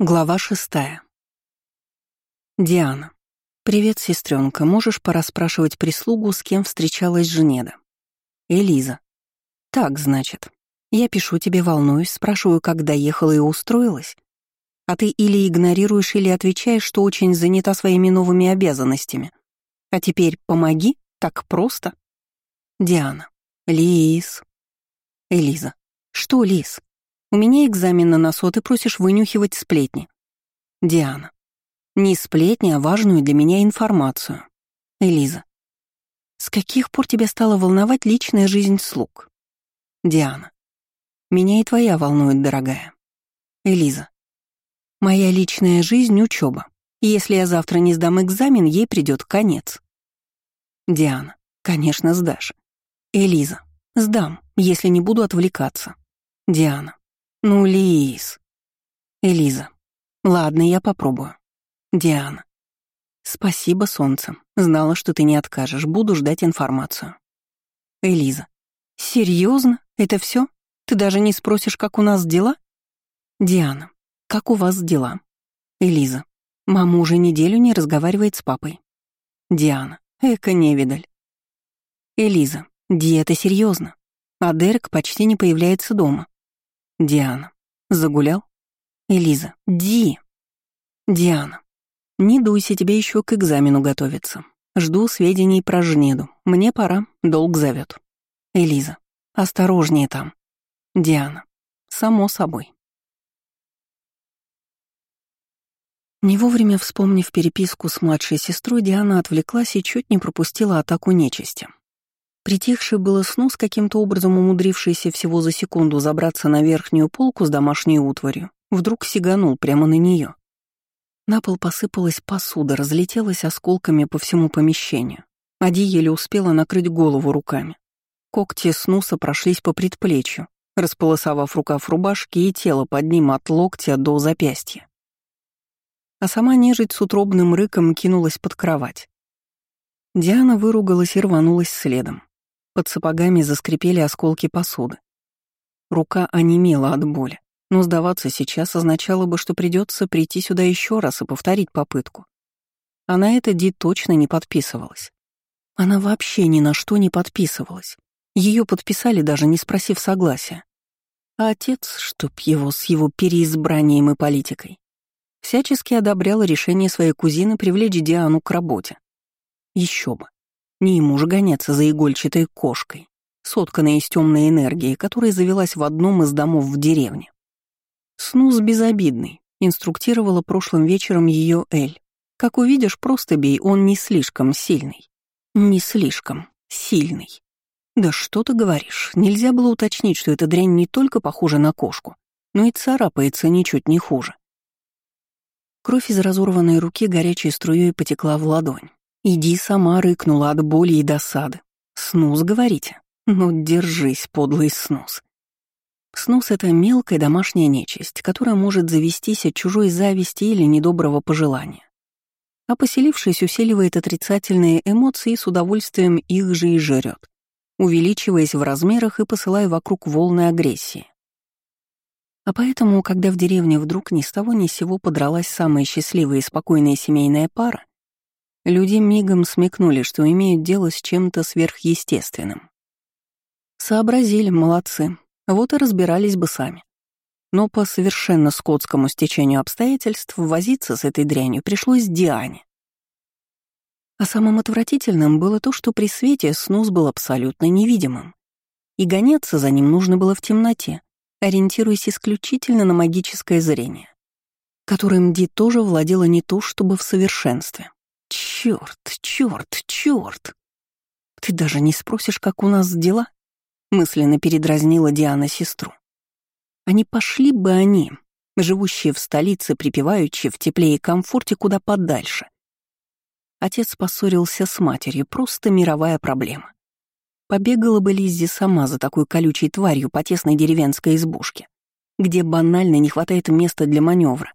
Глава шестая. Диана. «Привет, сестренка. Можешь пораспрашивать прислугу, с кем встречалась Женеда?» Элиза. «Так, значит. Я пишу тебе, волнуюсь, спрашиваю, как доехала и устроилась. А ты или игнорируешь, или отвечаешь, что очень занята своими новыми обязанностями. А теперь помоги, так просто». Диана. «Лис». Элиза. «Что, Лис? У меня экзамен на носу, ты просишь вынюхивать сплетни. Диана. Не сплетни, а важную для меня информацию. Элиза. С каких пор тебя стала волновать личная жизнь слуг? Диана. Меня и твоя волнует, дорогая. Элиза. Моя личная жизнь — учеба. Если я завтра не сдам экзамен, ей придет конец. Диана. Конечно, сдашь. Элиза. Сдам, если не буду отвлекаться. Диана. «Ну, Лиз». Элиза. «Ладно, я попробую». Диана. «Спасибо, солнце. Знала, что ты не откажешь. Буду ждать информацию». Элиза. «Серьезно? Это все? Ты даже не спросишь, как у нас дела?» Диана. «Как у вас дела?» Элиза. «Мама уже неделю не разговаривает с папой». Диана. «Эка невидаль». Элиза. «Ди, это серьезно. А Дерек почти не появляется дома. Диана. Загулял? Элиза. Ди. Диана. Не дуйся, тебе еще к экзамену готовиться. Жду сведений про жнеду. Мне пора, долг зовет. Элиза. Осторожнее там. Диана. Само собой. Не вовремя вспомнив переписку с младшей сестрой, Диана отвлеклась и чуть не пропустила атаку нечисти. Притихший было сну, с каким-то образом умудрившийся всего за секунду забраться на верхнюю полку с домашней утварью, вдруг сиганул прямо на нее. На пол посыпалась посуда, разлетелась осколками по всему помещению. Ади еле успела накрыть голову руками. Когти снуса прошлись по предплечью, располосовав рукав рубашки и тело под ним от локтя до запястья. А сама нежить с утробным рыком кинулась под кровать. Диана выругалась и рванулась следом. Под сапогами заскрипели осколки посуды. Рука онемела от боли, но сдаваться сейчас означало бы, что придется прийти сюда еще раз и повторить попытку. А на это Ди точно не подписывалась. Она вообще ни на что не подписывалась. Ее подписали, даже не спросив согласия. А отец, чтоб его с его переизбранием и политикой, всячески одобрял решение своей кузины привлечь Диану к работе. Еще бы. Не ему же гоняться за игольчатой кошкой, сотканной из темной энергии, которая завелась в одном из домов в деревне. Снус безобидный, инструктировала прошлым вечером ее Эль. Как увидишь, просто бей, он не слишком сильный. Не слишком сильный. Да что ты говоришь, нельзя было уточнить, что эта дрянь не только похожа на кошку, но и царапается ничуть не хуже. Кровь из разорванной руки горячей струей потекла в ладонь. Иди сама рыкнула от боли и досады. Снус, говорите? Ну, держись, подлый снус. Снус — это мелкая домашняя нечисть, которая может завестись от чужой зависти или недоброго пожелания. А поселившись, усиливает отрицательные эмоции и с удовольствием их же и жрет, увеличиваясь в размерах и посылая вокруг волны агрессии. А поэтому, когда в деревне вдруг ни с того ни с сего подралась самая счастливая и спокойная семейная пара, Люди мигом смекнули, что имеют дело с чем-то сверхъестественным. Сообразили, молодцы, вот и разбирались бы сами. Но по совершенно скотскому стечению обстоятельств возиться с этой дрянью пришлось Диане. А самым отвратительным было то, что при свете снус был абсолютно невидимым. И гоняться за ним нужно было в темноте, ориентируясь исключительно на магическое зрение, которым Ди тоже владела не то чтобы в совершенстве. Черт, черт, черт! Ты даже не спросишь, как у нас дела? Мысленно передразнила Диана сестру. Они пошли бы они, живущие в столице, припеваючи в тепле и комфорте куда подальше. Отец поссорился с матерью, просто мировая проблема. Побегала бы Лиззи сама за такой колючей тварью по тесной деревенской избушке, где банально не хватает места для маневра.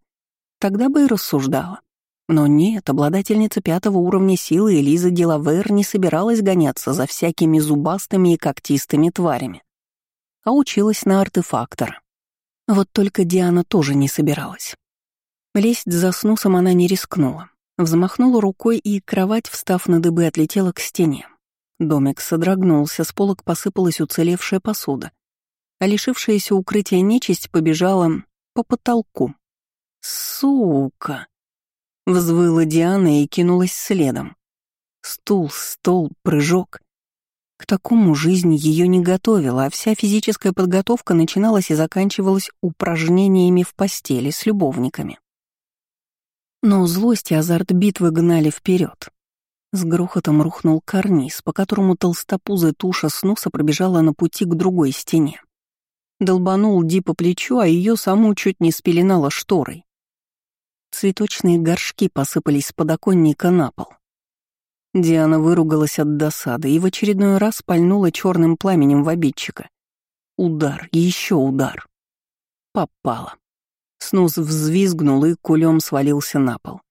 Тогда бы и рассуждала. Но нет, обладательница пятого уровня силы Элиза Делавер не собиралась гоняться за всякими зубастыми и когтистыми тварями, а училась на артефактора. Вот только Диана тоже не собиралась. Лезть за снусом она не рискнула. Взмахнула рукой, и кровать, встав на дыбы, отлетела к стене. Домик содрогнулся, с полок посыпалась уцелевшая посуда, а лишившаяся укрытия нечисть побежала по потолку. «Сука!» — взвыла Диана и кинулась следом. Стул, стол, прыжок. К такому жизнь ее не готовила, а вся физическая подготовка начиналась и заканчивалась упражнениями в постели с любовниками. Но злость и азарт битвы гнали вперед. С грохотом рухнул карниз, по которому толстопузая туша снуса пробежала на пути к другой стене. Долбанул Ди по плечу, а ее саму чуть не спеленала шторой. Цветочные горшки посыпались с подоконника на пол. Диана выругалась от досады и в очередной раз пальнула черным пламенем в обидчика. Удар, еще удар. Попала. Снуз взвизгнул и кулем свалился на пол.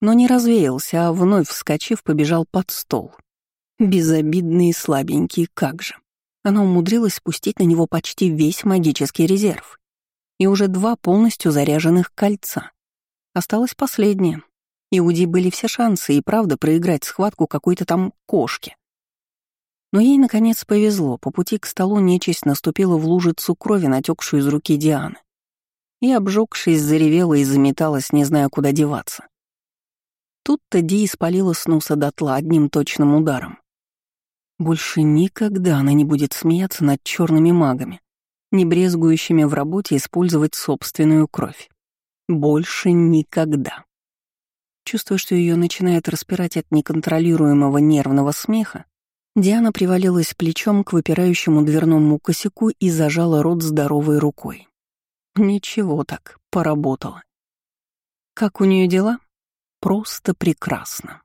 Но не развеялся, а вновь вскочив, побежал под стол. Безобидный и слабенький, как же. Она умудрилась спустить на него почти весь магический резерв. И уже два полностью заряженных кольца. Осталось последнее, и у Ди были все шансы и правда проиграть схватку какой-то там кошки. Но ей, наконец, повезло. По пути к столу нечисть наступила в лужицу крови, натекшую из руки Дианы. И, обжегшись, заревела и заметалась, не зная, куда деваться. Тут-то Ди испалила Снуса дотла одним точным ударом. Больше никогда она не будет смеяться над черными магами, не брезгующими в работе использовать собственную кровь. Больше никогда. Чувствуя, что ее начинает распирать от неконтролируемого нервного смеха, Диана привалилась плечом к выпирающему дверному косяку и зажала рот здоровой рукой. Ничего так, поработала. Как у нее дела? Просто прекрасно.